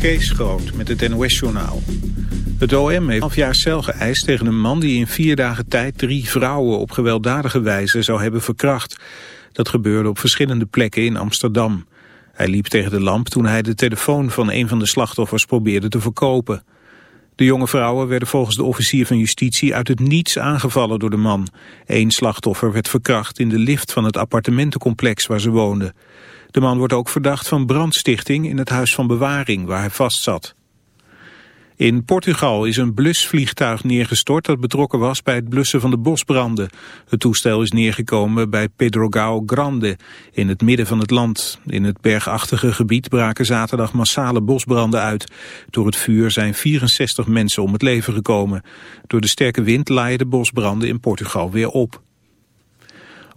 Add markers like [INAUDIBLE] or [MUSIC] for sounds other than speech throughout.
Kees Groot met het NOS-journaal. Het OM heeft half jaar cel geëist tegen een man die in vier dagen tijd drie vrouwen op gewelddadige wijze zou hebben verkracht. Dat gebeurde op verschillende plekken in Amsterdam. Hij liep tegen de lamp toen hij de telefoon van een van de slachtoffers probeerde te verkopen. De jonge vrouwen werden volgens de officier van justitie uit het niets aangevallen door de man. Eén slachtoffer werd verkracht in de lift van het appartementencomplex waar ze woonden. De man wordt ook verdacht van brandstichting in het huis van bewaring waar hij vastzat. In Portugal is een blusvliegtuig neergestort dat betrokken was bij het blussen van de bosbranden. Het toestel is neergekomen bij Pedrogao Grande in het midden van het land. In het bergachtige gebied braken zaterdag massale bosbranden uit. Door het vuur zijn 64 mensen om het leven gekomen. Door de sterke wind laaien de bosbranden in Portugal weer op.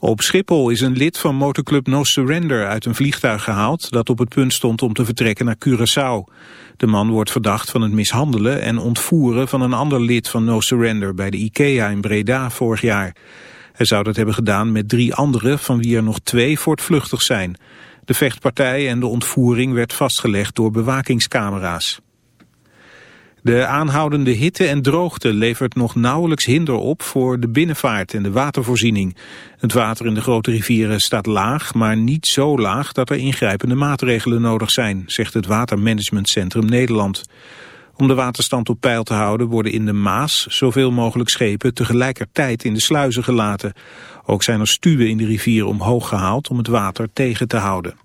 Op Schiphol is een lid van motorclub No Surrender uit een vliegtuig gehaald dat op het punt stond om te vertrekken naar Curaçao. De man wordt verdacht van het mishandelen en ontvoeren van een ander lid van No Surrender bij de IKEA in Breda vorig jaar. Hij zou dat hebben gedaan met drie anderen van wie er nog twee voortvluchtig zijn. De vechtpartij en de ontvoering werd vastgelegd door bewakingscamera's. De aanhoudende hitte en droogte levert nog nauwelijks hinder op voor de binnenvaart en de watervoorziening. Het water in de grote rivieren staat laag, maar niet zo laag dat er ingrijpende maatregelen nodig zijn, zegt het Watermanagementcentrum Nederland. Om de waterstand op peil te houden worden in de Maas zoveel mogelijk schepen tegelijkertijd in de sluizen gelaten. Ook zijn er stuwen in de rivier omhoog gehaald om het water tegen te houden.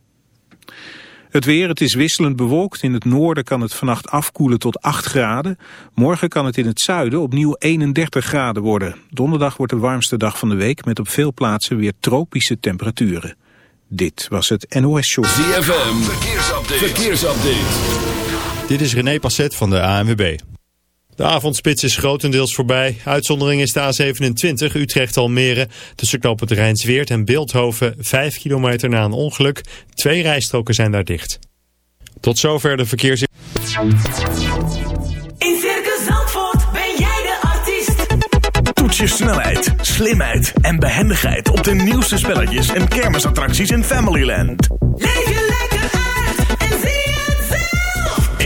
Het weer, het is wisselend bewolkt. In het noorden kan het vannacht afkoelen tot 8 graden. Morgen kan het in het zuiden opnieuw 31 graden worden. Donderdag wordt de warmste dag van de week met op veel plaatsen weer tropische temperaturen. Dit was het NOS Show. ZFM, verkeersupdate. verkeersupdate. Dit is René Passet van de ANWB. De avondspits is grotendeels voorbij. Uitzondering is de A27 Utrecht-Almere tussen knooppunt Rijnsweert en Beeldhoven 5 kilometer na een ongeluk. Twee rijstroken zijn daar dicht. Tot zover de verkeers... In Circus Zandvoort ben jij de artiest. Toets je snelheid, slimheid en behendigheid op de nieuwste spelletjes en kermisattracties in Familyland. Leef je lekker uit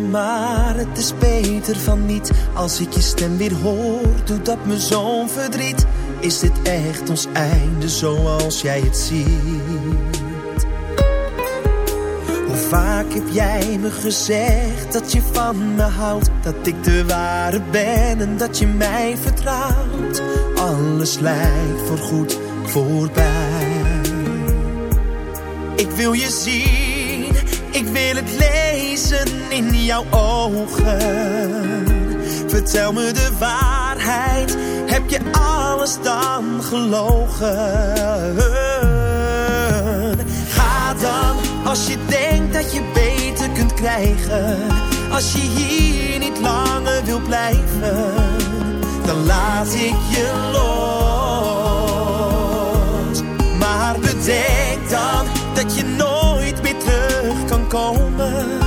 Maar het is beter van niet. Als ik je stem weer hoor, doet dat me zo'n verdriet. Is dit echt ons einde zoals jij het ziet? Hoe vaak heb jij me gezegd dat je van me houdt? Dat ik de ware ben en dat je mij vertrouwt. Alles lijkt voorgoed voorbij. Ik wil je zien, ik wil het in jouw ogen. Vertel me de waarheid, heb je alles dan gelogen? Ga dan, als je denkt dat je beter kunt krijgen. Als je hier niet langer wil blijven, dan laat ik je los. Maar bedenk dan dat je nooit meer terug kan komen.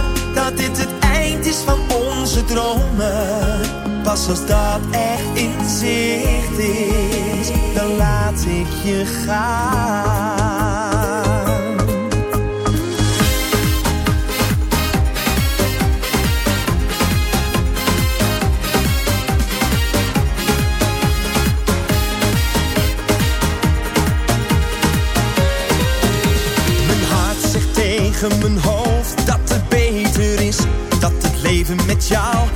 Dromen. Pas als dat echt in zicht is, dan laat ik je gaan. Mijn hart zegt tegen mijn hoofd met jou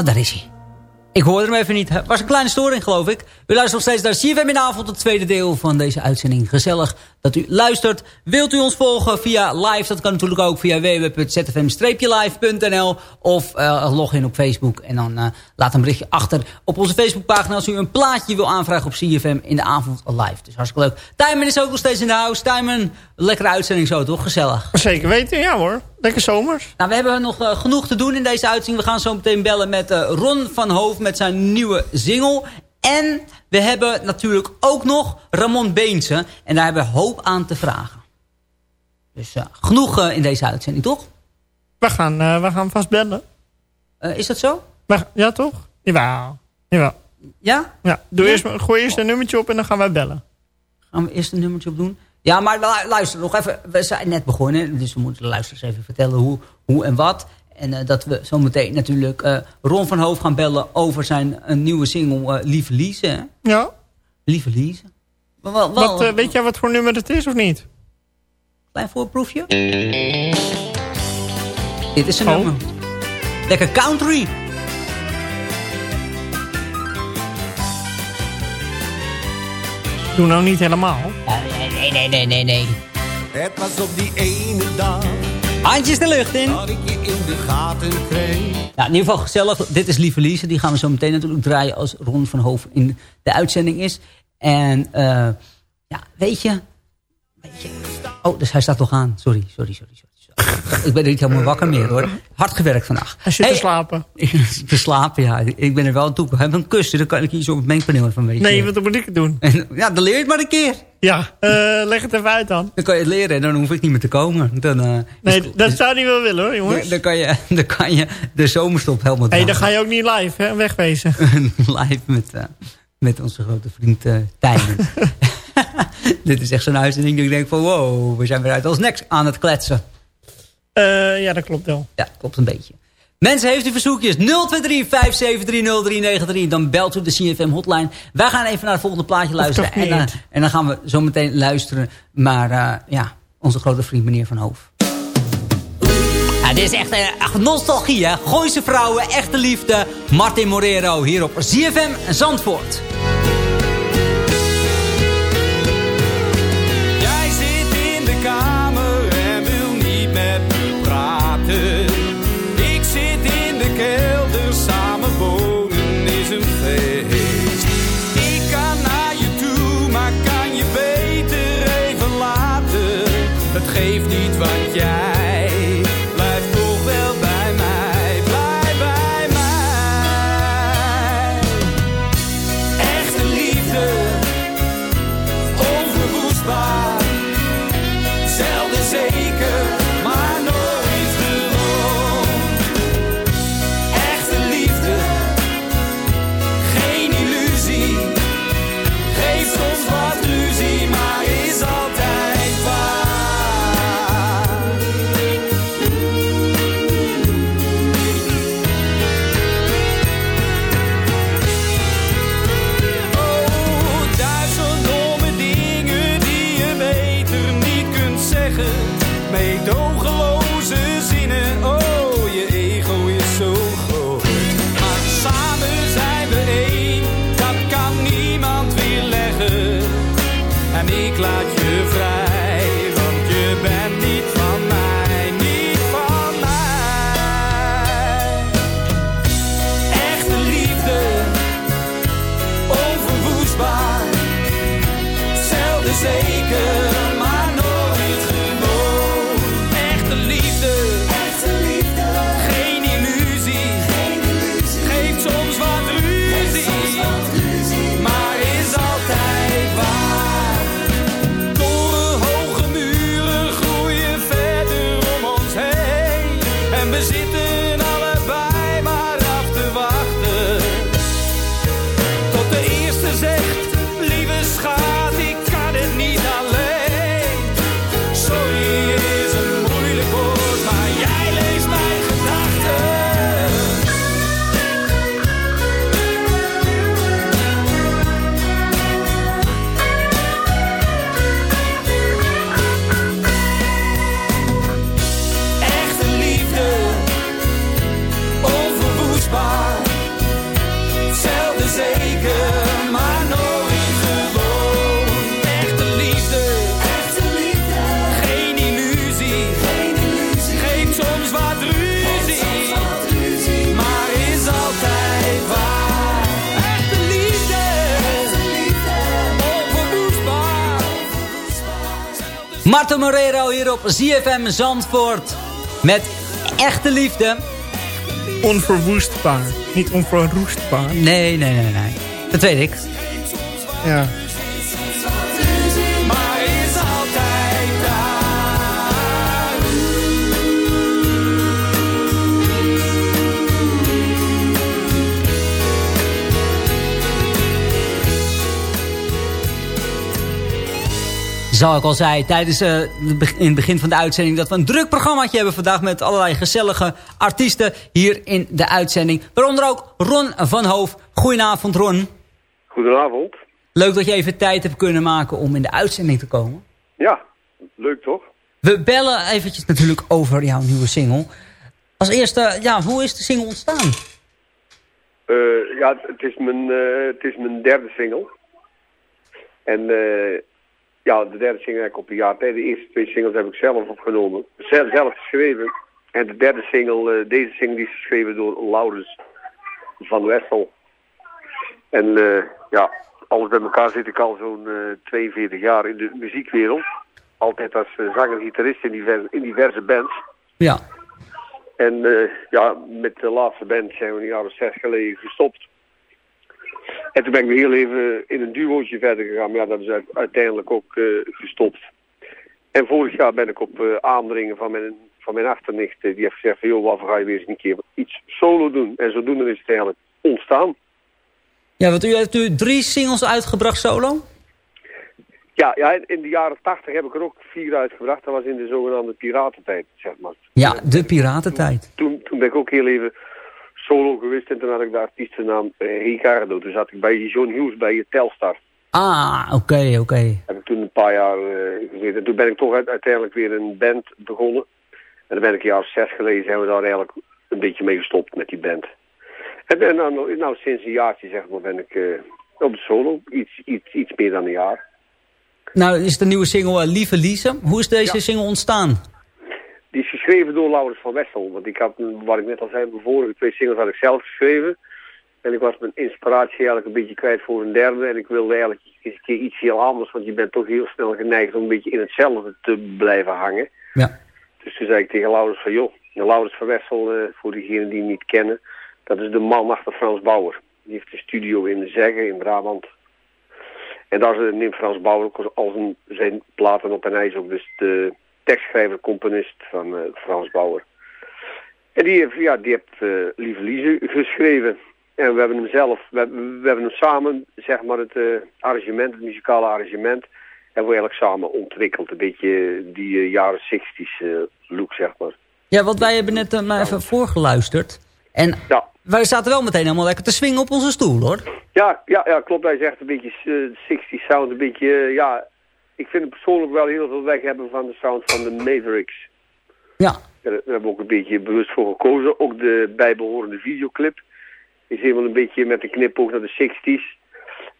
Oh, daar is hij. Ik hoorde hem even niet. Het was een kleine storing, geloof ik. U luistert nog steeds naar CFM in de avond, het tweede deel van deze uitzending. Gezellig dat u luistert. Wilt u ons volgen via live? Dat kan natuurlijk ook via www.zfm-live.nl of eh, log in op Facebook. En dan eh, laat een berichtje achter op onze Facebookpagina als u een plaatje wil aanvragen op CFM in de avond live. Dus hartstikke leuk. Timon is ook nog steeds in de house. Timon, lekkere uitzending zo toch? Gezellig. Zeker weten, ja hoor. Lekker zomers. Nou, we hebben nog eh, genoeg te doen in deze uitzending. We gaan zo meteen bellen met Ron van Hoof met zijn nieuwe single. En we hebben natuurlijk ook nog Ramon Beense. En daar hebben we hoop aan te vragen. Dus eh, genoeg eh, in deze uitzending, toch? We gaan, eh, we gaan vast bellen. Is dat zo? We- ja, toch? Jawel. Jawel. Ja? Ja, doe Ja? Eerst, gooi eerst een nummertje op en dan gaan wij bellen. Gaan we eerst een nummertje op doen? Ja, maar lu- luister nog even. We zijn net begonnen. Dus we moeten de luisteraars even vertellen hoe, hoe en wat. En eh, dat we zometeen natuurlijk eh, Ron van Hoof gaan bellen over zijn een nieuwe single eh, Lieve Lize. hè? Ja. Lieve Lize. Wel, wel Wat, eh, weet jij wat voor nummer het is of niet? Klein voorproefje. Dit is een Oh. nummer. Lekker country. Doe nou niet helemaal. Nee, nee, nee, nee, nee. Het was op die ene dag Handjes de lucht in. dat ik je in de gaten kreeg. Ja, in ieder geval gezellig. Dit is Lieve Lize. Die gaan we zo meteen natuurlijk draaien als Ron van Hoof in de uitzending is. En eh, ja, weet je, weet je... Oh, dus hij staat toch aan. Sorry, sorry, sorry. sorry. Ik ben er niet helemaal wakker meer hoor. Hard gewerkt vandaag. Hij zit Hey, te slapen. [LAUGHS] te slapen, ja. Ik ben er wel aan toe. Hebben een kussen, dan kan ik zo op het mengpaneel even weten. Nee, wat moet ik het doen? En, ja, dan leer je het maar een keer. Ja, eh, leg het even uit dan. Dan kan je het leren en dan hoef ik niet meer te komen. Dan, eh, Nee, is- dat zou hij wel willen hoor, dan, jongens. dan, kan je, dan kan je de zomerstop helemaal hey, dan ga je ook niet live, hè? Wegwezen. [LAUGHS] live met, eh, met onze grote vriend uh, Tijmen. [LAUGHS] Dit is echt zo'n uitzending dat ik denk van wow, we zijn weer uit ons nek aan het kletsen. Eh, ja, dat klopt wel. Ja, klopt een beetje. Mensen, heeft u verzoekjes 023-573-0393, dan belt u de CFM hotline. Wij gaan even naar het volgende plaatje luisteren. En, eh, en dan gaan we zo meteen luisteren naar eh, ja, onze grote vriend meneer Van Hoof. Ja, dit is echt echt nostalgie, hè. Gooise vrouwen, echte liefde. Martin Morero hier op CFM Zandvoort. Op ZFM Zandvoort. Met echte liefde. Onverwoestbaar. Niet onverroestbaar. Nee, nee, nee, nee. Dat weet ik. Ja. Zoals ik al zei tijdens eh, in het begin van de uitzending... dat we een druk programmaatje hebben vandaag... met allerlei gezellige artiesten hier in de uitzending. Waaronder ook Ron van Hoof. Goedenavond Ron. Goedenavond. Leuk dat je even tijd hebt kunnen maken om in de uitzending te komen. Ja, leuk toch? We bellen eventjes natuurlijk over jouw nieuwe single. Als eerste, ja, hoe is de single ontstaan? Eh, ja, het is, mijn, eh, het is mijn derde single. En eh, ja, de derde single heb ik op een jaar tijd. De eerste twee singles heb ik zelf opgenomen. Zelf, zelf geschreven. En de derde single, eh, deze single die is geschreven door Laurens van Wessel. En eh, ja, alles bij elkaar zit ik al zo'n eh 42 jaar in de muziekwereld. Altijd als eh, zanger-gitarist in diverse, in diverse bands. Ja. En eh, ja, met de laatste band zijn we een jaar of zes geleden gestopt. En toen ben ik weer heel even in een duootje verder gegaan. Maar ja, dat is uit- uiteindelijk ook eh, gestopt. En vorig jaar ben ik op eh, aandringen van mijn, van mijn achternicht. die heeft gezegd van, joh, waarvoor ga je weer eens een keer iets solo doen? En zodoende is het eigenlijk ontstaan. Ja, want u heeft nu drie singles uitgebracht solo? Ja, ja, in- in de jaren tachtig heb ik er ook vier uitgebracht. Dat was in de zogenaamde piratentijd, zeg maar. Ja, de piratentijd. toen, toen ben ik ook heel even solo geweest en toen had ik de artiestennaam eh, Ricardo. Toen zat ik bij John Hughes bij je Telstar. Ah, oké, oké. Heb ik toen een paar jaar eh, gezeten. En toen ben ik toch uit- uiteindelijk weer een band begonnen. En dan ben ik een jaar of zes geleden zijn we daar eigenlijk een beetje mee gestopt met die band. En ben nou, nou sinds een jaartje zeg maar ben ik eh, op de solo. Iets, iets, iets meer dan een jaar. Nou, is de nieuwe single Lieve Lise. Hoe is deze single ontstaan? Die is geschreven door Laurens van Wessel. Want ik had, wat ik net al zei, mijn vorige twee singles had ik zelf geschreven. En ik was mijn inspiratie eigenlijk een beetje kwijt voor een derde. En ik wilde eigenlijk eens een keer iets heel anders. Want je bent toch heel snel geneigd om een beetje in hetzelfde te blijven hangen. Ja. Dus toen zei ik tegen Laurens van, joh, Laurens van Wessel, eh, voor diegenen die hem niet kennen. Dat is de man achter Frans Bauer. Die heeft een studio in Zeggen in Brabant. En daar eh, neemt Frans Bauer ook als een, zijn platen op en hij is ook dus de tekstschrijver-componist van eh, Frans Bauer. En die heeft, ja, die heeft eh, Lieve Lize geschreven. En we hebben hem zelf, we, hebben- we hebben hem samen, zeg maar, het eh, arrangement, het muzikale arrangement, hebben we eigenlijk samen ontwikkeld. Een beetje die jaren 60s eh, look, zeg maar. Ja, want wij hebben net maar even voorgeluisterd. En Ja. wij zaten wel meteen helemaal lekker te swingen op onze stoel, hoor. Ja, ja, ja, klopt. Hij zegt een beetje eh 60 sound, een beetje, ja... Ik vind het persoonlijk wel heel veel weg hebben van de sound van de Mavericks. Ja. Daar, daar hebben we ook een beetje bewust voor gekozen. Ook de bijbehorende videoclip is helemaal een beetje met een knipoog naar de 60s.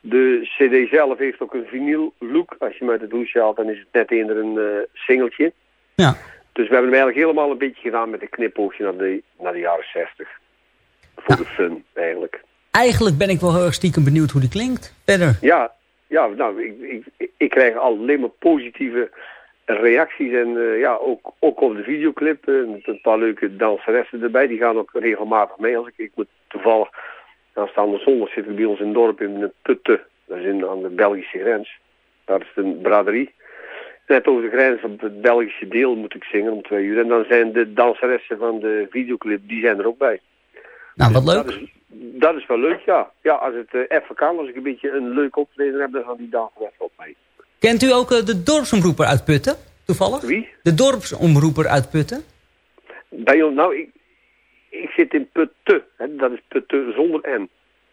De cd zelf heeft ook een vinyl look. Als je hem uit het hoesje haalt, dan is het net eerder een eh, singeltje. Ja. Dus we hebben hem eigenlijk helemaal een beetje gedaan met een knipoogje naar de, naar de jaren 60. Voor de fun, eigenlijk. Eigenlijk ben ik wel heel erg stiekem benieuwd hoe die klinkt. Verder. Ja, ja nou, ik, ik, ik krijg alleen maar positieve reacties. En eh, ja, ook, ook op de videoclip. eh, met een paar leuke danseressen erbij. Die gaan ook regelmatig mee. Als ik, ik moet toevallig aanstaande zondag zitten bij ons in het dorp in de Putte. Dat is in, aan de Belgische grens. Daar is een braderie. net over de grens van het Belgische deel moet ik zingen om twee uur. En dan zijn de danseressen van de videoclip, die zijn er ook bij. Nou, wat leuk. Dat is, dat is wel leuk, ja. Ja, als het eh, even kan, als ik een beetje een leuk optreden heb, dan gaan die danseressen op mee. Kent u ook eh, de dorpsomroeper uit Putten, toevallig? Wie? De dorpsomroeper uit Putten? Bij ons, nou, ik, ik zit in Putte. Hè, dat is Putte zonder N.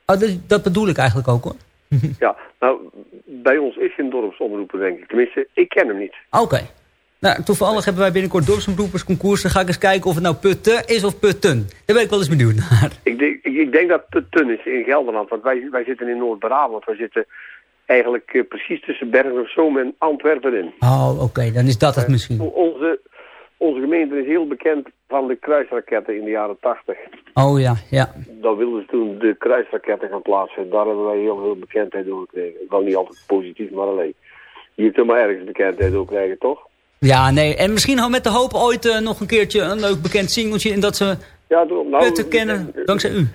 Oh, dat, dat bedoel ik eigenlijk ook hoor. [LAUGHS] Ja, nou, bij ons is geen dorpsomroeper, denk ik. Tenminste, ik ken hem niet. Oké. Nou, toevallig hebben wij binnenkort dorpsomroepersconcours. Dan ga ik eens kijken of het nou Putten is of Putten. Daar ben ik wel eens benieuwd naar. Ik denk, ik, denk dat Putten is in Gelderland, want wij, wij zitten in Noord-Brabant. Wij zitten eigenlijk eh, precies tussen Bergen op Zoom en Antwerpen in. Oh, oké. Dan is dat het misschien. O- Onze, onze gemeente is heel bekend van de kruisraketten in de jaren 80. Oh ja, ja. Dan wilden ze toen de kruisraketten gaan plaatsen. Daar hebben wij heel veel bekendheid door gekregen. Wel niet altijd positief, maar alleen. Je kunt maar ergens bekendheid door krijgen, toch? Ja, nee. En misschien gewoon met de hoop ooit eh, nog een keertje een leuk bekend singeltje... en dat ze Ja, daarom. Nou, Putten kennen dankzij u.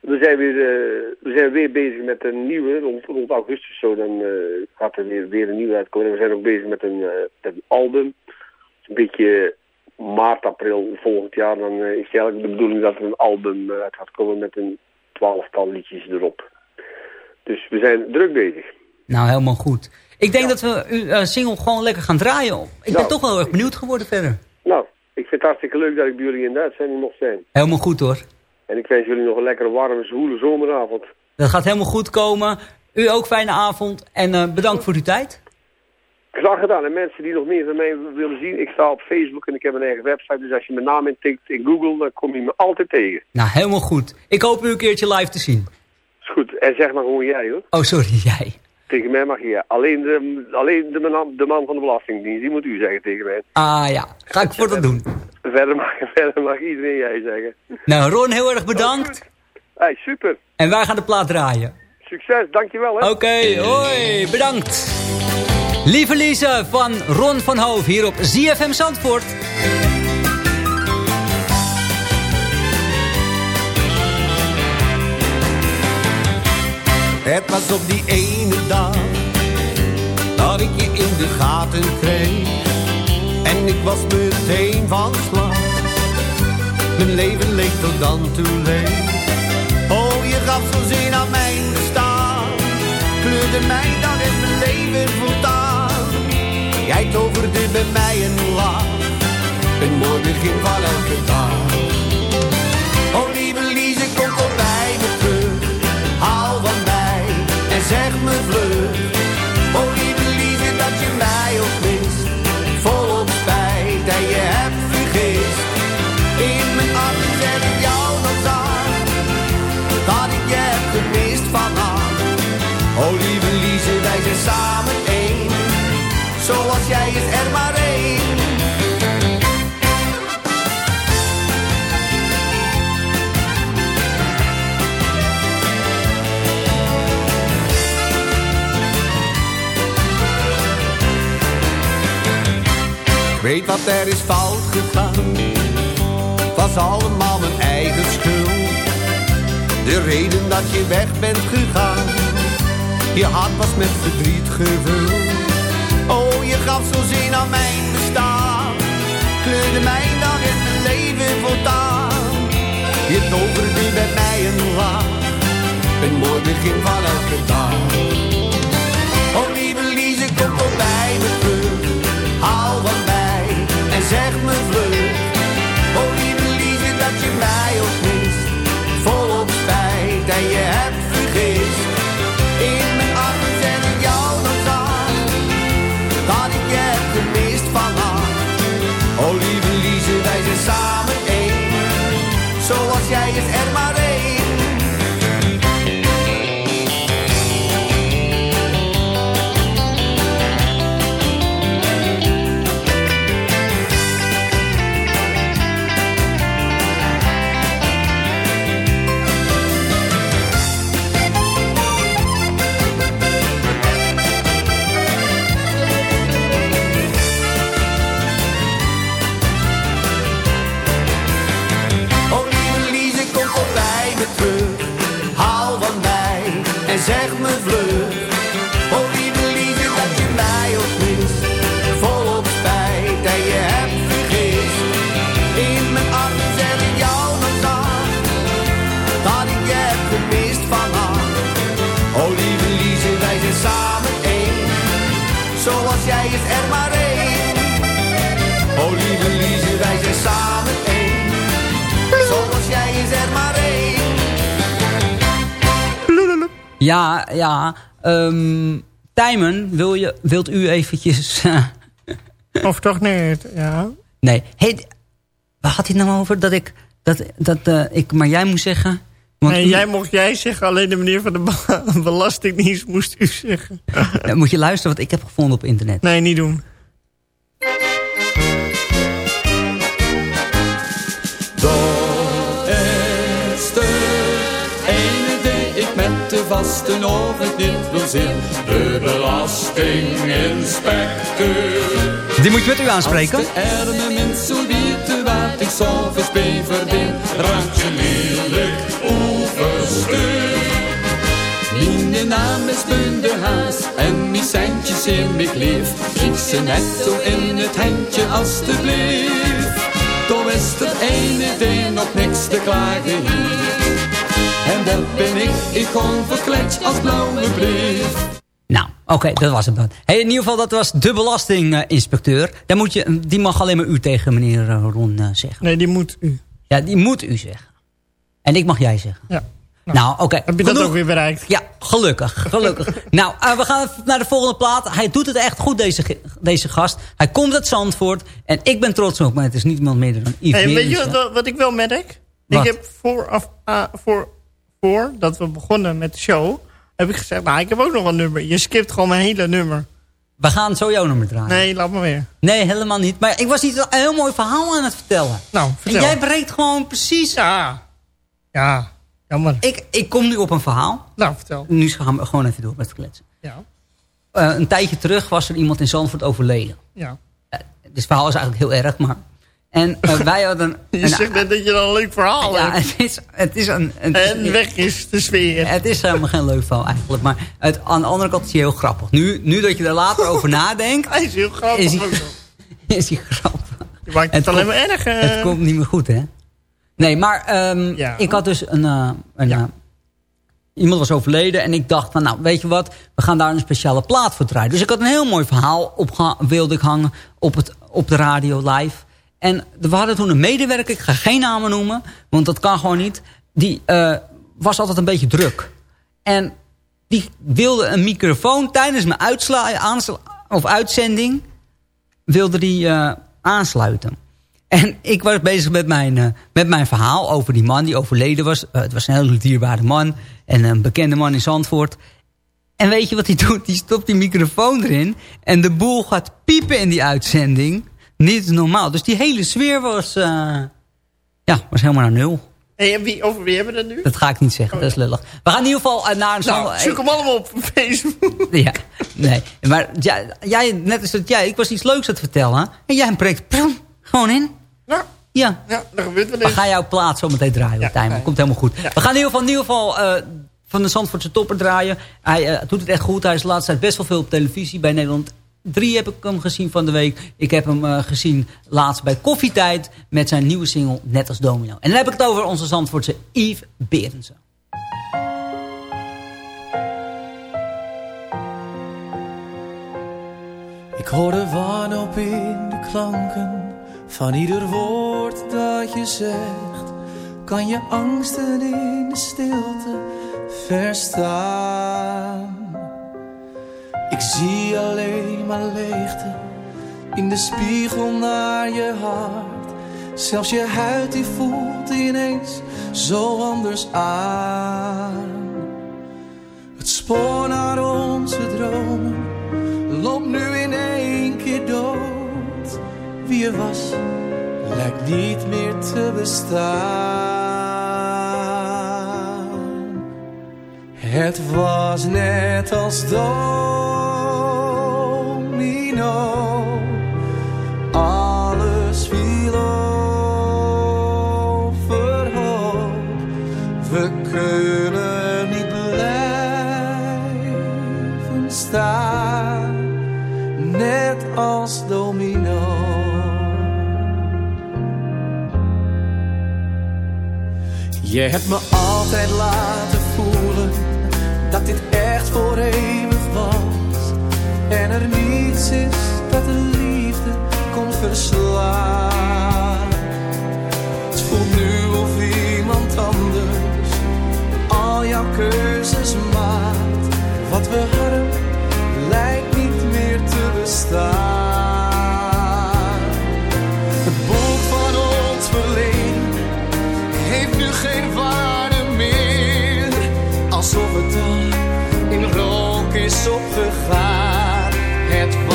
We zijn weer, eh, we zijn weer bezig met een nieuwe, rond, rond augustus zo, dan eh, gaat er weer, weer een nieuwe uitkomen. En we zijn ook bezig met een, met een album. Een beetje maart, april volgend jaar, dan is het eigenlijk de bedoeling dat er een album uit gaat komen met een twaalftal liedjes erop. Dus we zijn druk bezig. Nou, helemaal goed. Ik denk dat we uw eh, single gewoon lekker gaan draaien. Ik ben toch wel heel erg benieuwd geworden verder. Nou, ik vind het hartstikke leuk dat ik bij jullie in de uitzending mocht zijn. Helemaal goed hoor. En ik wens jullie nog een lekkere, warme, zwoele zomeravond. Dat gaat helemaal goed komen. U ook fijne avond. En eh, bedankt voor uw tijd. Graag gedaan. En mensen die nog meer van mij willen zien, ik sta op Facebook en ik heb een eigen website. Dus als je mijn naam intikt in Google, dan kom je me altijd tegen. Nou, helemaal goed. Ik hoop u een keertje live te zien. Is goed. En zeg maar gewoon jij hoor. Oh, sorry, [LAUGHS] jij. Tegen mij mag je ja. Alleen de, alleen de, man, de man van de Belastingdienst, die moet u zeggen tegen mij. Ah ja, ga ik voor dat doen. Verder mag, [LAUGHS] verder mag iedereen jij zeggen. Nou, Ron, heel erg bedankt. Hey, super. En wij gaan de plaat draaien. Succes, dankjewel hè. Oké, hoi, bedankt. Lieve Lise van Ron van Hoof hier op ZFM Zandvoort. Het was op die ene dat ik je in de gaten kreeg. En ik was meteen van slag. Mijn leven leek tot dan toe leeg. Oh, je gaf zo'n zin aan mijn bestaan. Kleurde mijn dag en mijn leven voortaan. Jij toverde bij mij een lach. Een mooi begin van elke dag. Samen één. Zoals jij is er maar één. Weet wat er is fout gegaan. Was allemaal mijn eigen schuld. De reden dat je weg bent gegaan. Je hart was met verdriet gevuld. Oh, je gaf zo zin aan mijn bestaan. Kleurde mijn dag en mijn leven voortaan. Je toverde bij mij een lach. Een mooi begin van elke dag. Ehm Tijmen, wil je, wilt u eventjes... [LAUGHS] Of toch niet, ja. nee. Hey, waar had hij het nou over? Dat ik, dat, dat, eh, ik maar jij moest zeggen? Want nee, u- jij mocht jij zeggen, alleen de meneer van de [LAUGHS] Belastingdienst moest u zeggen. Dan moet je luisteren wat ik heb gevonden op internet. Nee, niet doen. Vasten of ik niet wil zien. De belastinginspecteur. Die moet je met u aanspreken. Als de arme mensen weten wat ik zo verspeen verdien, raakt je lelijk overstuur. Mijn naam is Bundehaas en mijn centjes in mijn kleef. Ik ze netto in het handje alstublieft. Toch is er ene die nog niks te klagen heeft. En dat ben ik, ik gewoon verkleed als blauwe brief. Nou, oké, dat was het dan. Hey, in ieder geval, dat was de belastinginspecteur. Daar moet je, die mag alleen maar u tegen meneer eh, Ron eh, zeggen. Nee, die moet u. Ja, die moet u zeggen. En ik mag jij zeggen. Ja. Nou, oké. Heb je dat ook weer bereikt? Ja, gelukkig. gelukkig. [LAUGHS] nou, eh, we gaan naar de volgende plaat. Hij doet het echt goed, deze, deze gast. Hij komt uit Zandvoort. En ik ben trots op, maar het is niet iemand minder dan Yves Hey, weet je wat ik wel merk? Wat? Ik heb vooraf, ah, voor, voor dat we begonnen met de show... heb ik gezegd, nou, ik heb ook nog een nummer. Je skipt gewoon mijn hele nummer. We gaan zo jouw nummer draaien. Nee, laat maar weer. Nee, helemaal niet. Maar ik was niet een heel mooi verhaal aan het vertellen. Nou, vertel. En jij breekt gewoon precies... Ja. Ja, jammer. Ik, ik kom nu op een verhaal. Nou, vertel. Nu gaan we gewoon even door met kletsen. Ja. Eh, een tijdje terug was er iemand in Zandvoort overleden. Ja. Dit verhaal is eigenlijk heel erg, maar... En eh, [LAUGHS] wij hadden... Je een- zegt net dat je dan een leuk verhaal ja, hebt. het is, het is een... het is- En weg is de sfeer. Het is helemaal geen leuk verhaal eigenlijk. Maar het, aan de andere kant is hij heel grappig. Nu, nu dat je er later [LAUGHS] over nadenkt... Hij is heel grappig. Is hij, [LAUGHS] is hij grappig. Je maakt het, alleen maar erg. eh. Het komt niet meer goed, hè? Nee, maar ehm, Ja. ik had dus een... eh, een eh, iemand was overleden en ik dacht van, nou, weet je wat? We gaan daar een speciale plaat voor draaien. Dus ik had een heel mooi verhaal op wilde ik hangen op, het, op de radio live. En we hadden toen een medewerker, ik ga geen namen noemen, want dat kan gewoon niet. Die eh, was altijd een beetje druk. En die wilde een microfoon tijdens mijn uitsla of uitzending wilde die eh, aansluiten. En ik was bezig met mijn, eh, met mijn verhaal over die man die overleden was. Het was een hele dierbare man en een bekende man in Zandvoort. En weet je wat hij doet? Die stopt die microfoon erin en de boel gaat piepen in die uitzending. Niet normaal. Dus die hele sfeer was, eh, ja, was helemaal naar nul. En wie, over wie hebben we het nu? Dat ga ik niet zeggen, dat is lullig. We gaan in ieder geval eh, naar een... Nou, zoek hem allemaal op Facebook. [LAUGHS] Ja, nee. Maar ja, jij, net als dat jij, ik was iets leuks aan het vertellen. En jij breekt prum, gewoon in. Ja. Ja. Ja, dat gebeurt wel We eens. gaan jouw plaats zo meteen draaien, Ja, ja. Komt helemaal goed. We gaan in ieder geval, in ieder geval eh, van de Zandvoortse topper draaien. Hij doet het echt goed. Hij is de laatste tijd best wel veel op televisie. Bij Nederland 3 heb ik hem gezien van de week. Ik heb hem eh, gezien laatst bij Koffietijd met zijn nieuwe single Net als Domino. En dan heb ik het over onze Zandvoortse Yves Berensen. Ik hoor de wanhoop in de klanken van ieder woord dat je zegt. Kan je angsten in de stilte verstaan? Ik zie alleen maar leegte in de spiegel naar je hart. Zelfs je huid die voelt ineens zo anders aan. Het spoor naar onze dromen loopt nu in één keer dood. Wie je was, lijkt niet meer te bestaan. Het was net als domino. Alles viel overhoop. We kunnen niet blijven staan, net als domino. Je hebt me altijd laten voor eeuwig was en er niets is dat de liefde kon verslaan. Het voelt nu of iemand anders al jouw keuzes maakt. Wat we hadden lijkt niet meer te bestaan. is opgegaan. Het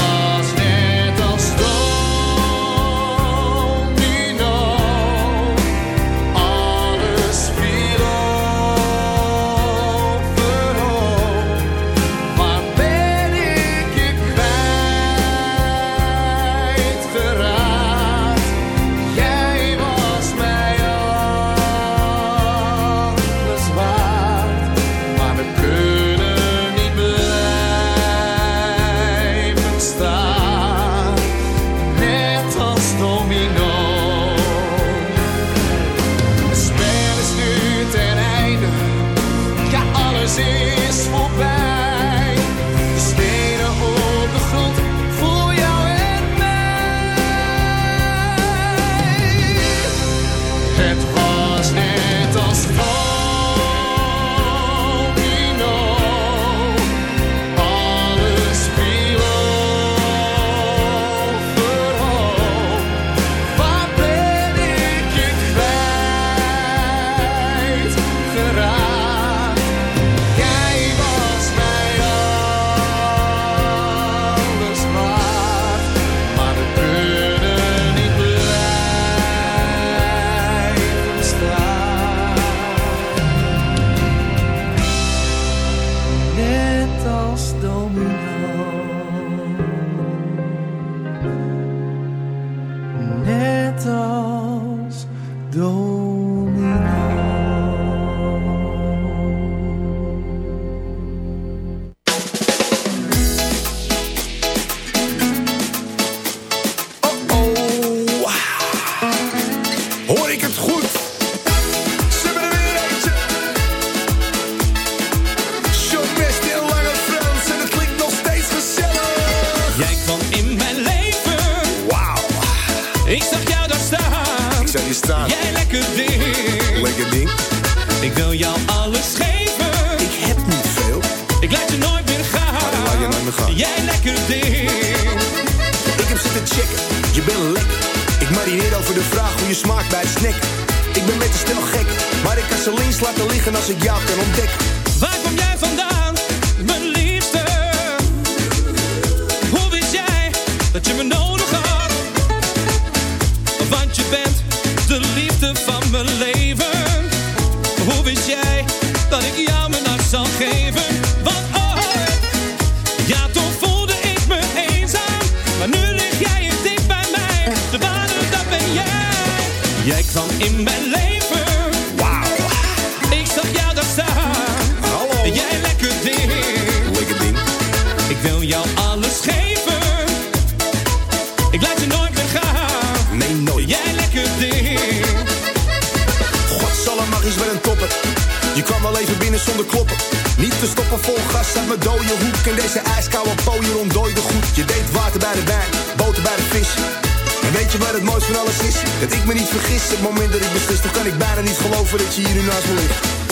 was met mijn dode hoek. en deze ijskoude pooier ontdooide goed. Je deed water bij de wijn, boter bij de vis. En weet je wat het mooiste van alles is? Dat ik me niet vergis, het moment dat ik beslis. Toch kan ik bijna niet geloven dat je hier nu naast me ligt.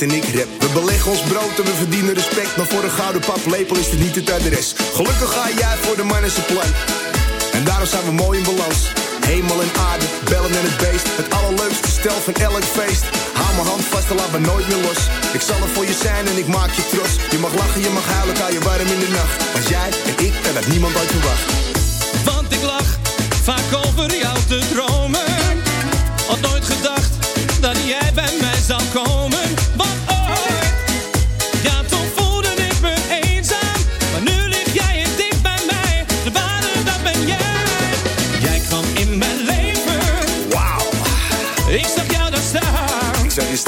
En ik rap. We beleggen ons brood en we verdienen respect. Maar voor een gouden paplepel is dit niet het adres. Gelukkig ga jij voor de man en zijn plan. En daarom zijn we mooi in balans. Hemel en aarde, bellen en het beest. Het allerleukste stel van elk feest. Haal mijn hand vast en laat me nooit meer los. Ik zal er voor je zijn en ik maak je trots. Je mag lachen, je mag huilen, ga je warm in de nacht. Want jij en ik, en dat niemand uit verwacht. Want ik lach vaak over jou te dromen. Had nooit gedacht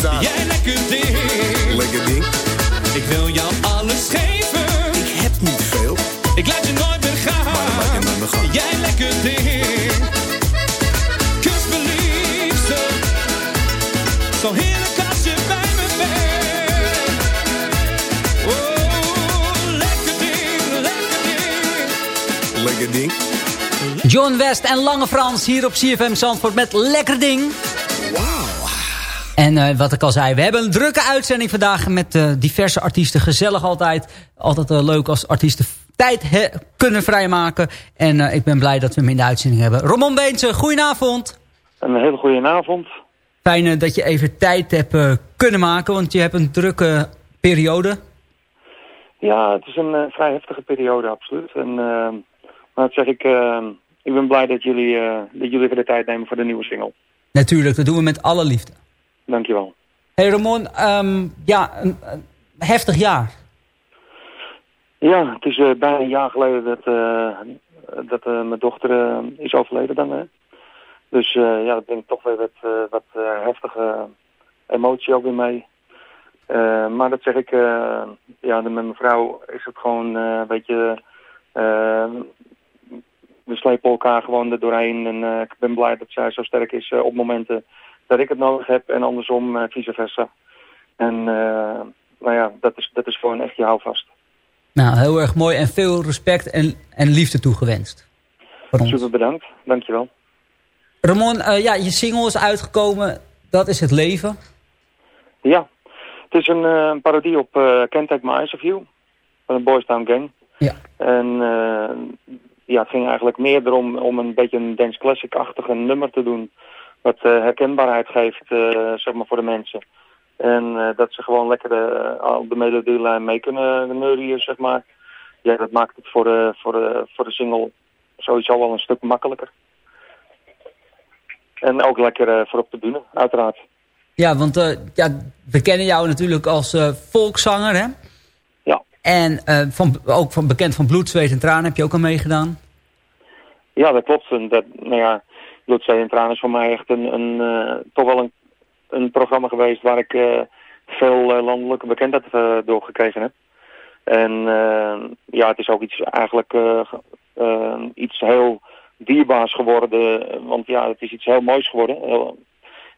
je. Jij lekker ding. Lekker ding. Ik wil jou alles geven. Ik heb niet veel. Ik laat je nooit meer gaan. Jij lekker ding. Kus me liefste. Zo heerlijk als je bij me bent. Oh, lekker ding, lekker ding. Lekker ding. John West en Lange Frans hier op CFM Zandvoort met Lekker Ding. En eh, wat ik al zei, we hebben een drukke uitzending vandaag met eh, diverse artiesten. Gezellig altijd. Altijd eh, leuk als artiesten tijd he- kunnen vrijmaken. En ik ben blij dat we hem in de uitzending hebben. Ramon Beense, goedenavond. Een hele goede avond. Fijn dat je even tijd hebt kunnen maken, want je hebt een drukke periode. Ja, het is een vrij heftige periode, absoluut. En, maar dat zeg ik, ik ben blij dat jullie, dat jullie even de tijd nemen voor de nieuwe single. Natuurlijk, dat doen we met alle liefde. Dankjewel. Hey Ramon, ehm, ja, een, een heftig jaar. Ja, het is eh, bijna een jaar geleden dat, eh, dat eh, mijn dochter is overleden dan. Hè? Dus ja, dat brengt toch weer wat, wat heftige emotie ook weer mee. Maar dat zeg ik, ja, met mijn vrouw is het gewoon een beetje... eh, we slepen elkaar gewoon er doorheen en ik ben blij dat zij zo sterk is op momenten dat ik het nodig heb en andersom eh, vice versa. En eh, nou ja, dat is, dat is gewoon echt je houvast. Nou, heel erg mooi en veel respect en, en liefde toegewenst. Super bedankt, dankjewel. Ramon, eh, ja, je single is uitgekomen. Dat is het leven. Ja, het is een, parodie op eh Can't Take My Eyes Off You van de Boys Town Gang. Ja. En ja, het ging eigenlijk meer erom om een beetje een dance classic-achtige nummer te doen. Wat eh, herkenbaarheid geeft, eh, zeg maar, voor de mensen. En eh, dat ze gewoon lekker eh, op de melodielijn mee kunnen neurien, zeg maar. Ja, dat maakt het voor de, voor de, voor de single sowieso wel een stuk makkelijker. En ook lekker voor op de bühne, uiteraard. Ja, want ja, we kennen jou natuurlijk als eh, volkszanger, hè? Ja. En van, ook van, bekend van Bloed, Zweet en Tranen heb je ook al meegedaan. Ja, dat klopt. Dat, nou ja, Bloed, Zee en Tranen is voor mij echt een, een, eh, toch wel een, een programma geweest waar ik eh, veel eh, landelijke bekendheid door gekregen heb. En ja, het is ook iets eigenlijk ge- iets heel dierbaars geworden. Want ja, het is iets heel moois geworden.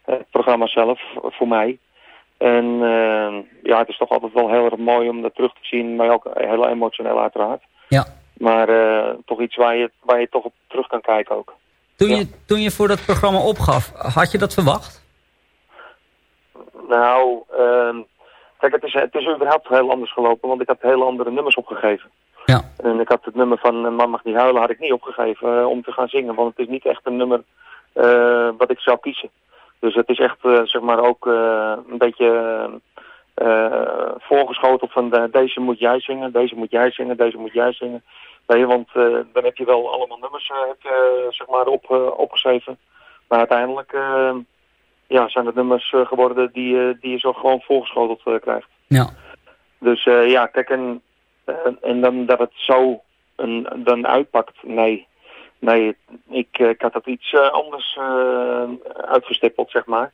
Het programma zelf voor mij. En ja, het is toch altijd wel heel erg mooi om dat terug te zien. Maar ook heel emotioneel uiteraard. Ja. Maar toch iets waar je, waar je toch op terug kan kijken ook. Toen, je, toen je voor dat programma opgaf, had je dat verwacht? Nou, ehm, kijk, het is, het is überhaupt heel anders gelopen, want ik had hele andere nummers opgegeven. Ja. En ik had het nummer van eh, Man mag niet huilen had ik niet opgegeven eh, om te gaan zingen, want het is niet echt een nummer eh, wat ik zou kiezen. Dus het is echt, zeg maar, ook een beetje voorgeschoten van de- deze moet jij zingen, deze moet jij zingen, deze moet jij zingen. Je, want eh, dan heb je wel allemaal nummers eh, heb je, zeg maar, op, eh, opgeschreven. Maar uiteindelijk eh, ja, zijn het nummers eh, geworden die, eh, die je zo gewoon voorgeschoteld eh, krijgt. Ja. Dus eh, ja, kijk, en, eh, en dan dat het zo een, dan uitpakt, nee. Nee, ik, eh, ik had dat iets eh, anders eh, uitgestippeld, zeg maar.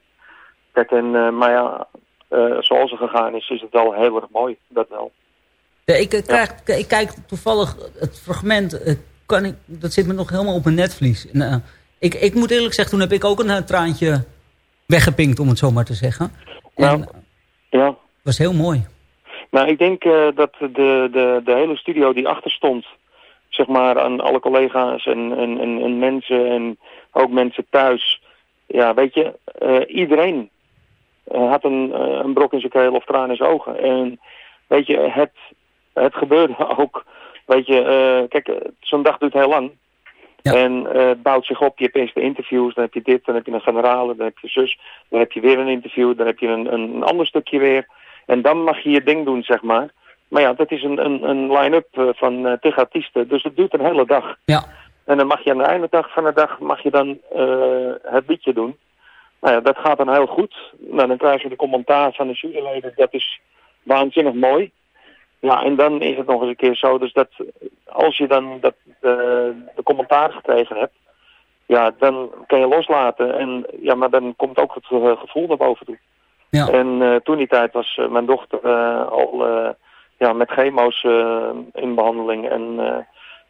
Kijk, en, eh, maar ja, eh, zoals het gegaan is, is het wel heel erg mooi, dat wel. Ja, ik, eh, krijg, ik kijk toevallig het fragment, eh, kan ik, dat zit me nog helemaal op mijn netvlies. En, eh, ik, ik moet eerlijk zeggen, toen heb ik ook een traantje weggepinkt, om het zo maar te zeggen. En, Ja. was heel mooi. Nou, ik denk dat de, de, de hele studio die achter stond, zeg maar aan alle collega's en, en, en, en mensen en ook mensen thuis. Ja, weet je, iedereen had een, een brok in zijn keel of traan in zijn ogen. En weet je, het, het gebeurde [LAUGHS] ook. Weet je, eh, kijk, eh, zo'n dag duurt heel lang. En eh, het bouwt zich op. Je hebt eerst de interviews, dan heb je dit, dan heb je een generale, dan heb je zus, dan heb je weer een interview, dan heb je een, een, ander stukje weer. En dan mag je je ding doen, zeg maar. Maar ja, dat is een, een, een line-up eh, van uh, tig artiesten, dus het duurt een hele dag. Ja. En dan mag je aan het einde dag van de dag mag je dan eh, het liedje doen. Nou ja, dat gaat dan heel goed. Nou, dan krijg je de commentaar van de juryleden, dat is waanzinnig mooi. Ja, en dan is het nog eens een keer zo, dus dat als je dan dat, eh, de commentaar gekregen hebt, ja, dan kan je loslaten. En, ja, maar dan komt ook het gevoel naar boven toe. Ja. En eh, toen die tijd was eh, mijn dochter al ja, met chemo's in behandeling. En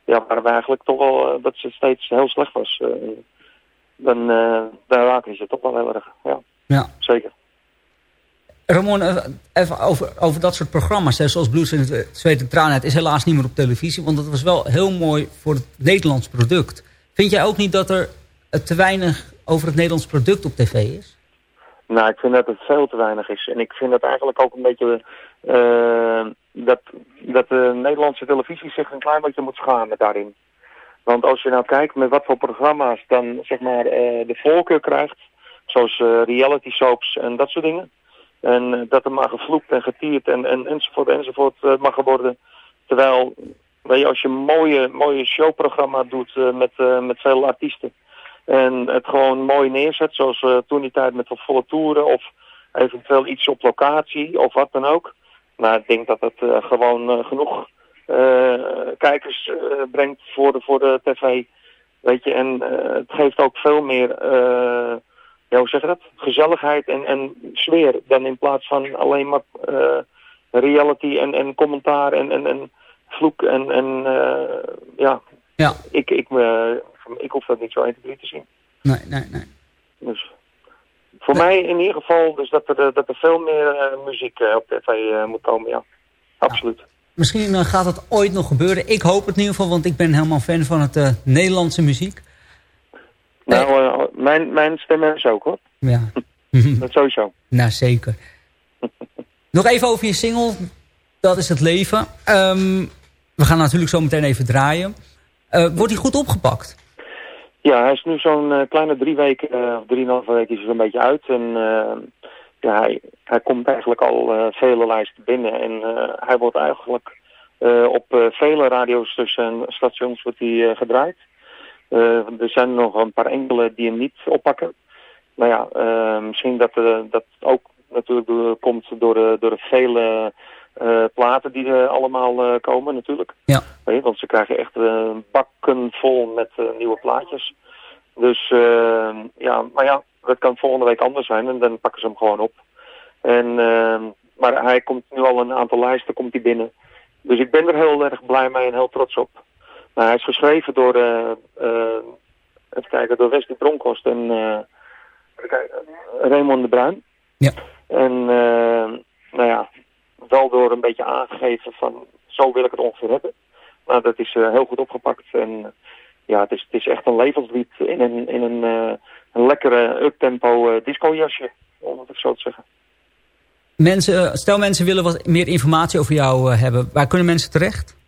ja, waren we eigenlijk toch wel dat ze steeds heel slecht was. dan, daar raakte ze toch wel heel erg. Ja. Ramon, eh, even over, over dat soort programma's, hè, zoals Blues in het Zweet en Tranen. Het is helaas niet meer op televisie, want dat was wel heel mooi voor het Nederlands product. Vind jij ook niet dat er eh, te weinig over het Nederlands product op tv is? Nou, ik vind dat het veel te weinig is. En ik vind dat eigenlijk ook een beetje eh, dat, dat de Nederlandse televisie zich een klein beetje moet schamen daarin. Want als je nou kijkt met wat voor programma's dan zeg maar de voorkeur krijgt, zoals reality soaps en dat soort dingen. En eh, dat er maar gevloekt en getierd en, en enzovoort enzovoort eh, mag worden. Terwijl, weet je, als je een mooie, mooie showprogramma doet eh, met, met veel artiesten. En het gewoon mooi neerzet, zoals toen die tijd met de volle toeren of eventueel iets op locatie of wat dan ook. Maar ik denk dat het gewoon genoeg eh, kijkers eh, brengt voor de, voor de tv. Weet je, en eh, het geeft ook veel meer, ja, hoe zeg je dat? Gezelligheid en, en sfeer dan in plaats van alleen maar eh, reality en, en commentaar en, en, en vloek en, en eh, ja. Ja. Ik, ik, eh, ik hoef dat niet zo 1, 2, 3 te zien. Nee, nee, nee. Dus voor mij in ieder geval dus dat er, dat er veel meer muziek op tv moet komen, ja. Absoluut. Misschien gaat dat ooit nog gebeuren. Ik hoop het in ieder geval, want ik ben helemaal fan van het Nederlandse muziek. Nou, eh, mijn, mijn stem is ook hoor. Ja. [LAUGHS] dat sowieso. Nou, zeker. [LAUGHS] Nog even over je single. Dat is het leven. Ehm, we gaan natuurlijk zo meteen even draaien. Eh, wordt die goed opgepakt? Ja, hij is nu zo'n eh, kleine drie weken, of drieënhalve weken is er een beetje uit. En ja, hij, hij komt eigenlijk al vele lijsten binnen. En hij wordt eigenlijk op vele radiostations en stations wordt hij, gedraaid. Eh, er zijn nog een paar enkele die hem niet oppakken. Nou ja, eh, misschien dat eh, dat ook natuurlijk komt door de, door de vele platen die er allemaal komen natuurlijk. Ja. Je, want ze krijgen echt eh, bakken vol met nieuwe plaatjes. Dus ja, maar ja, dat kan volgende week anders zijn en dan pakken ze hem gewoon op. En, maar hij komt nu al een aantal lijsten komt hij binnen. Dus ik ben er heel erg blij mee en heel trots op. Nou, hij is geschreven door, eh, eh, even kijken, door Wesley Bronkhorst en eh, Raymond de Bruin. Ja. En nou ja, wel door een beetje aangegeven van zo wil ik het ongeveer hebben. Maar dat is heel goed opgepakt. En ja, het is, het is echt een levenslied in een, in een, eh, een lekkere uptempo uh, discojasje, om het zo te zeggen. Mensen, stel mensen willen wat meer informatie over jou hebben. Waar kunnen mensen terecht?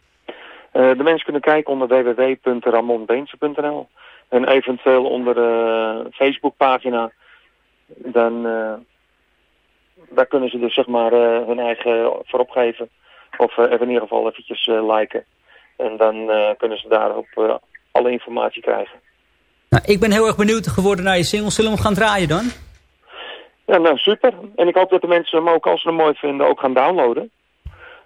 Eh, de mensen kunnen kijken onder www.ramonbeense.nl en eventueel onder de Facebookpagina. Dan eh, daar kunnen ze dus zeg maar eh, hun eigen voorop geven. Of eh, even in ieder geval eventjes eh, liken. En dan eh, kunnen ze daarop eh, alle informatie krijgen. Nou, ik ben heel erg benieuwd geworden naar je single. Zullen we hem gaan draaien dan? Ja, nou super. En ik hoop dat de mensen hem ook, als ze hem mooi vinden, ook gaan downloaden.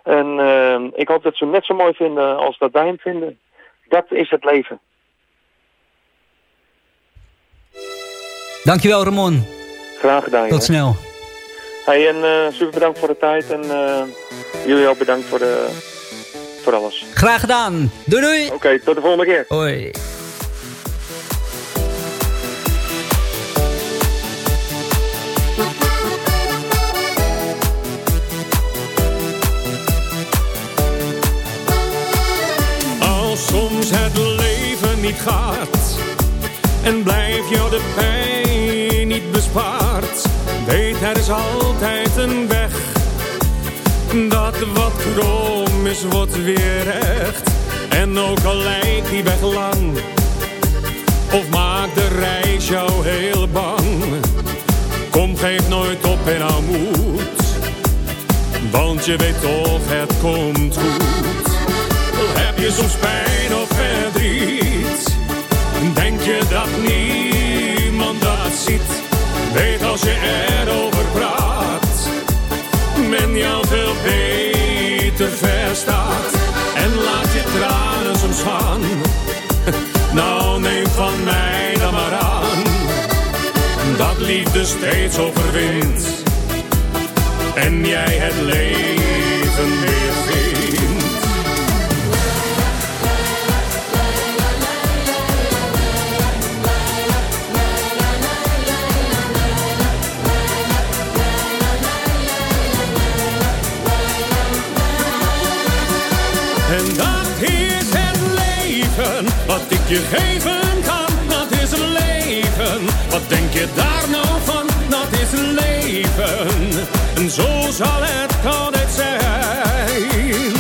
En eh, ik hoop dat ze hem net zo mooi vinden als dat wij hem vinden. Dat is het leven. Dankjewel Ramon. Graag gedaan. Tot snel. Hey, en eh, super bedankt voor de tijd. En eh, jullie ook bedankt voor, de, voor alles. Graag gedaan. Doei doei. Oké, tot de volgende keer. Hoi. En blijft jou de pijn niet bespaard, weet er is altijd een weg. Dat wat krom is, wordt weer recht. En ook al lijkt die weg lang, of maakt de reis jou heel bang. Kom, geef nooit op en hou moed, want je weet toch, het komt goed. Heb je soms pijn of verdriet? Je dat niemand dat ziet? Weet als je erover praat, men jou veel beter verstaat. En laat je tranen soms gaan. [LAUGHS] Nou, neem van mij dan maar liefde steeds overwint. En jij het leven weer vindt. Je geven kan, dat is een leven. Wat denk je daar nou van, dat is een leven. En zo zal het altijd zijn.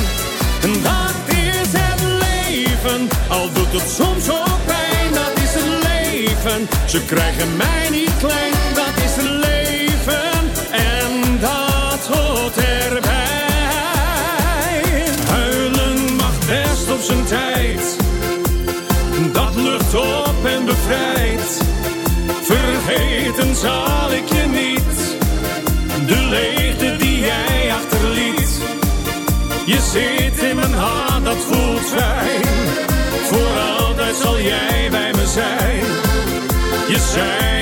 En dat is het leven, al doet het soms ook pijn, dat is het leven. Ze krijgen mij niet klein, dat is het leven. En dat hoort erbij. Huilen mag best op zijn tijd. Bevrijdt. Vergeten zal ik je niet. De leegte die jij achterliet. Je zit in mijn hart, dat voelt fijn. Voor altijd zal jij bij me zijn. Je zei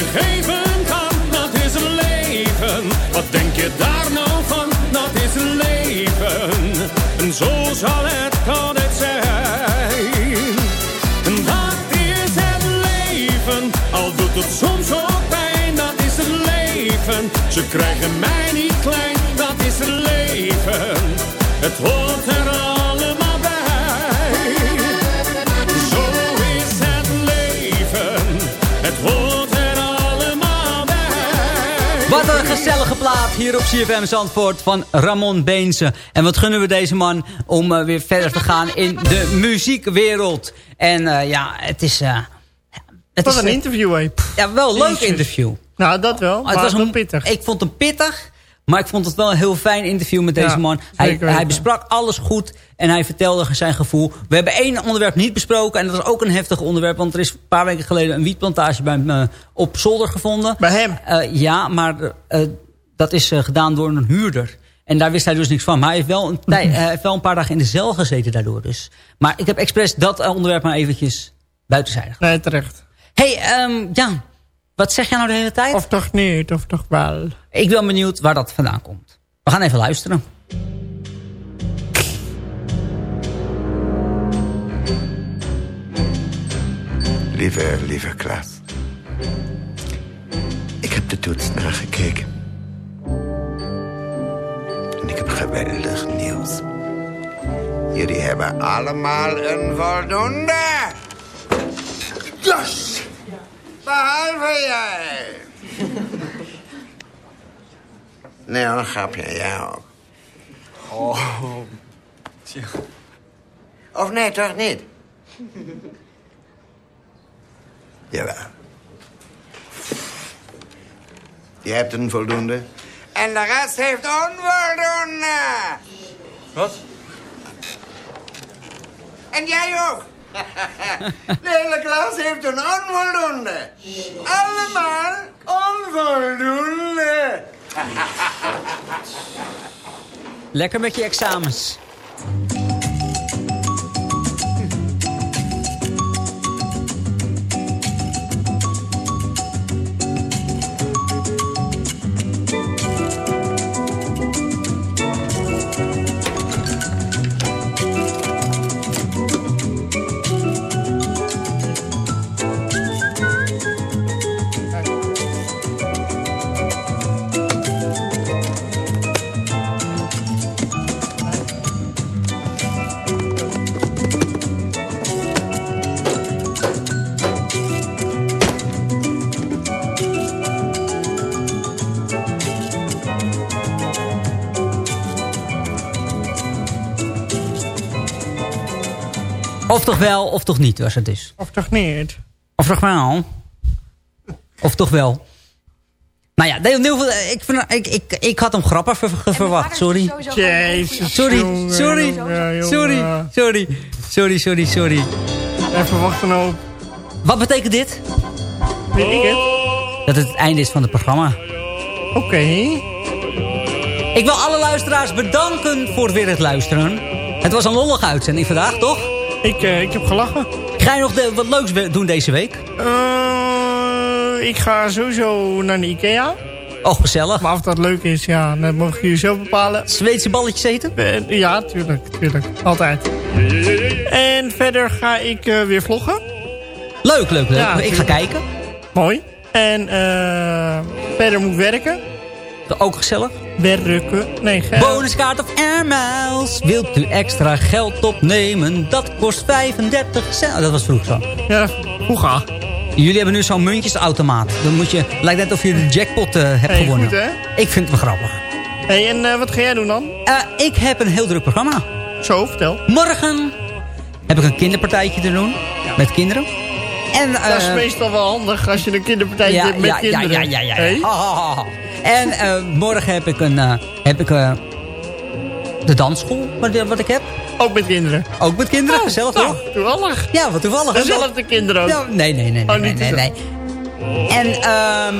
je geven kan, dat is een leven. Wat denk je daar nou van, dat is een leven. En zo zal het altijd zijn. En dat is het leven, al doet het soms ook pijn, dat is het leven. Ze krijgen mij niet klein, dat is het leven. Het hoort er allemaal Wat een gezellige plaat hier op CFM Zandvoort van Ramon Beense. En wat gunnen we deze man om eh, weer verder te gaan in de muziekwereld. En eh, ja, het is... eh, het Wat is een interview, hé. Ja, wel een leuk interview. Nou, dat wel. het maar was wel een, pittig. Ik vond hem pittig, maar ik vond het wel een heel fijn interview met deze Ja, man. Hij, hij besprak alles goed en hij vertelde zijn gevoel. We hebben één onderwerp niet besproken en dat was ook een heftig onderwerp. Want er is een paar weken geleden een wietplantage bij hem eh, op zolder gevonden. Bij hem? ja, maar eh, dat is eh, gedaan door een huurder. En daar wist hij dus niks van. Maar hij heeft wel een, [LAUGHS] hij heeft wel een paar dagen in de cel gezeten daardoor. Dus. Maar ik heb expres dat eh, onderwerp maar eventjes buitenzijde Nee, terecht. hey, ehm, ja. Wat zeg jij nou de hele tijd? Of toch niet, of toch wel. Ik ben benieuwd waar dat vandaan komt. We gaan even luisteren. Lieve, lieve Klaas. Ik heb de toets nagekeken. En ik heb geweldig nieuws. Jullie hebben allemaal een voldoende. Yes! Behalve jij. Nee, hoor, een grapje. Ja, ook. Oh, tja. Of nee, toch niet? Jawel. Je hebt een voldoende. En de rest heeft onvoldoende. Wat? En jij ook. De hele klas heeft een onvoldoende. Allemaal onvoldoende. Lekker met je examens. Of toch wel, of toch niet, was het dus. Of toch niet? Of toch wel. Of toch wel. Nou ja, veel, ik, ik, ik, ik had hem grappig ver- ver- verwacht, sorry. Jezus, Sorry, sorry, sorry, sorry, sorry, sorry, sorry. Even wachten op. Wat betekent dit? Weet ik het? Dat het het einde is van het programma. Oké. Ik wil alle luisteraars bedanken voor weer het luisteren. Het was een lollige uitzending vandaag, toch? Ik, eh, ik heb gelachen. Ga je nog de, wat leuks doen deze week? Eh, ik ga sowieso naar de Ikea. Oh, gezellig. Maar of dat leuk is, ja, dat mogen jullie zelf bepalen. Zweedse balletjes eten? Eh, ja, tuurlijk, tuurlijk. Altijd. En verder ga ik weer vloggen. Leuk, leuk, leuk. Ja, ik ga kijken. Mooi. En verder moet ik werken. Ook gezellig. Werken. Nee, ge- Bonuskaart of Air Miles. Wilt u extra geld opnemen? Dat kost 35 cent. Oh, dat was vroeger zo. Ja, vroeger. Jullie hebben nu zo'n muntjesautomaat. Dan moet je, lijkt net of je de jackpot eh, hebt Hey, gewonnen. goed, hè? Ik vind het wel grappig. Hey, en eh, wat ga jij doen dan? Eh, ik heb een heel druk programma. Zo, vertel. Morgen heb ik een kinderpartijtje te doen. Met kinderen. En, dat is eh, meestal wel handig als je een kinderpartijtje ja, hebt met ja, kinderen. Ja, ja, ja. ja. Hey? En eh, morgen heb ik, een, eh, heb ik de dansschool, wat, wat ik heb. Ook met kinderen? Ook met kinderen, gezellig nou, toch? toevallig. Ja, wat toevallig. Dezelfde kinderen ook. Ja, nee, nee, nee, nee, Oh, nee, nee, nee. En ehm,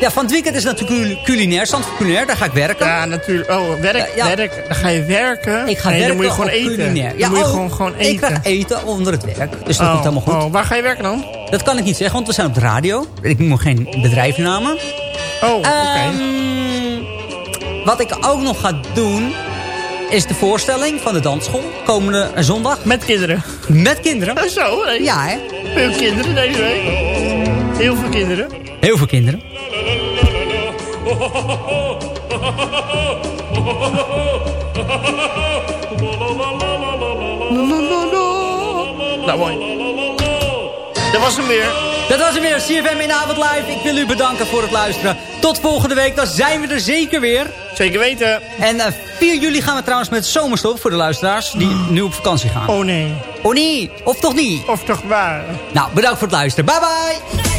ja, van het weekend is natuurlijk cul- culinair, Zandvoort culinair, daar ga ik werken. Ja, natuurlijk. Oh, werk, Ja, ja. werk. Dan ga je werken. Ik ga nee, werken dan moet je gewoon eten. culinair. Dan Ja, moet je oh, gewoon, gewoon eten. Ik krijg eten onder het werk, dus dat oh, komt helemaal goed. Oh, waar ga je werken dan? Dat kan ik niet zeggen, want we zijn op de radio. Ik noem geen bedrijfnamen. Oh, oké. Ehm, wat ik ook nog ga doen... is de voorstelling van de dansschool. Komende zondag. Met kinderen? Met kinderen. Zo, hè? Ja, hè? Veel kinderen deze week. Heel veel kinderen. Heel veel kinderen. Nou, mooi. Dat was hem weer. Dat was hem weer, CFM in Avond Live. Ik wil u bedanken voor het luisteren. Tot volgende week, dan zijn we er zeker weer. Zeker weten. En eh 4 juli gaan we trouwens met zomerstop voor de luisteraars die nu op vakantie gaan. Oh nee. Oh nee, of toch niet? Of toch waar. Nou, bedankt voor het luisteren. Bye bye.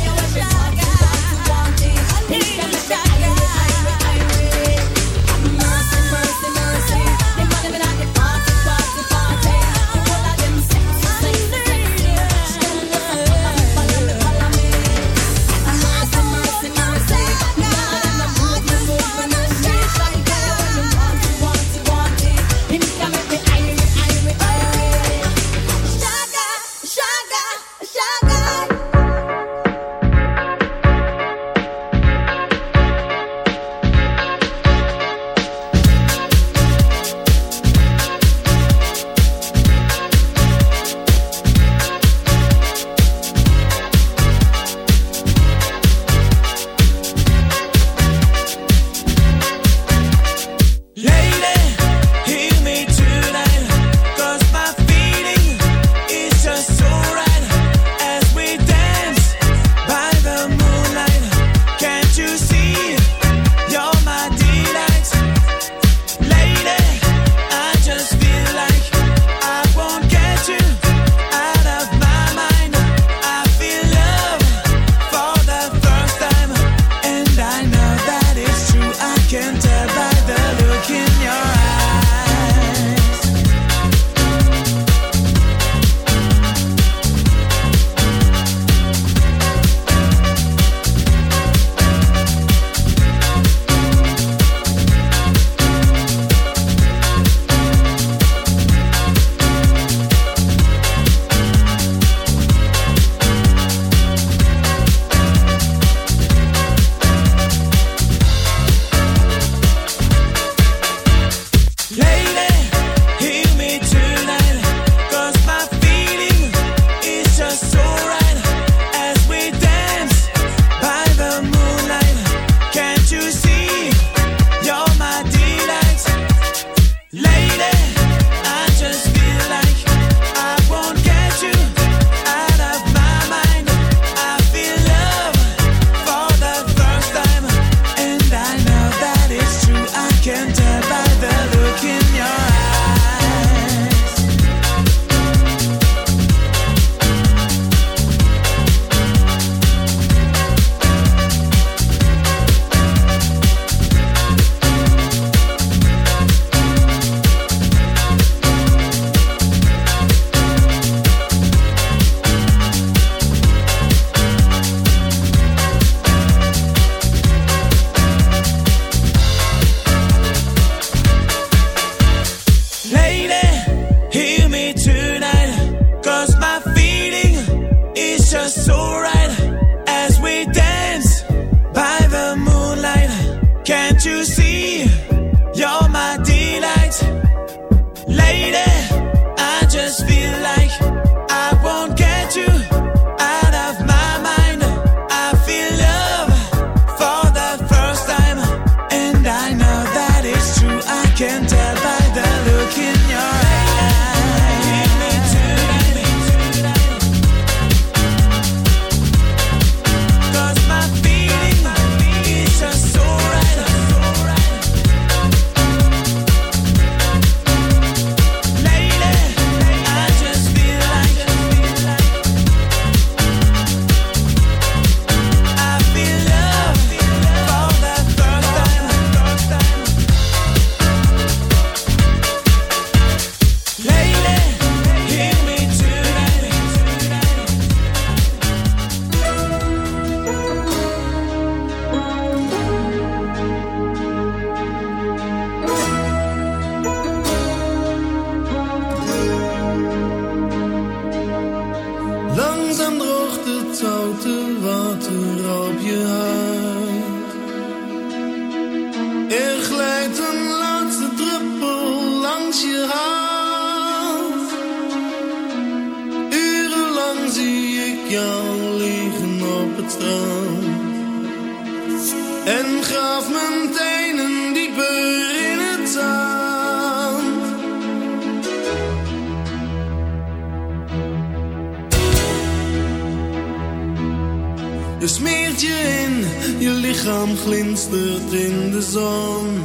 smeert je in, je lichaam glinstert in de zon.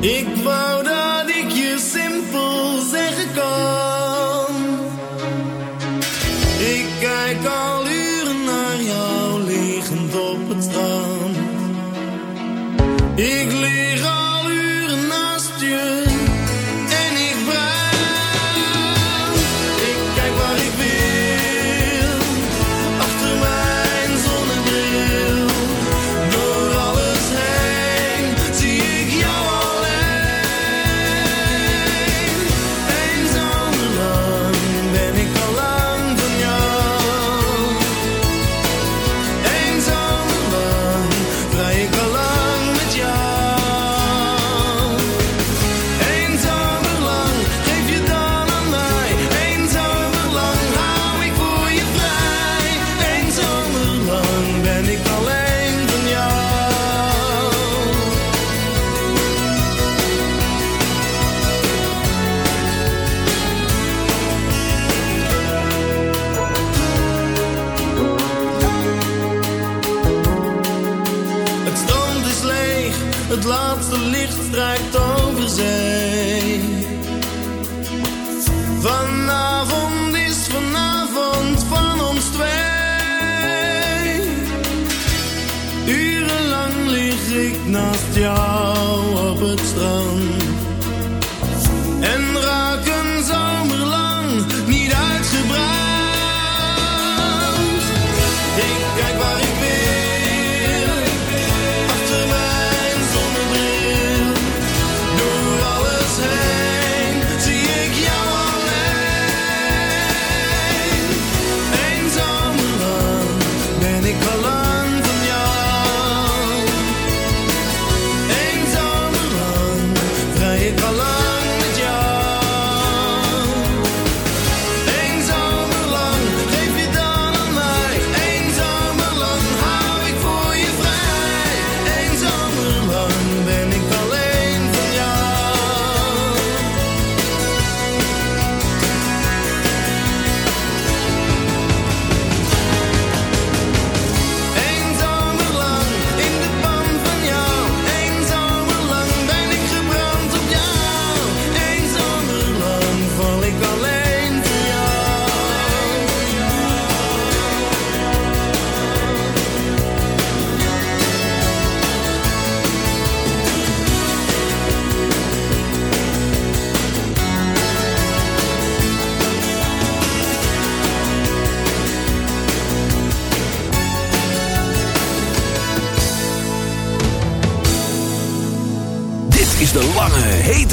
Ik wou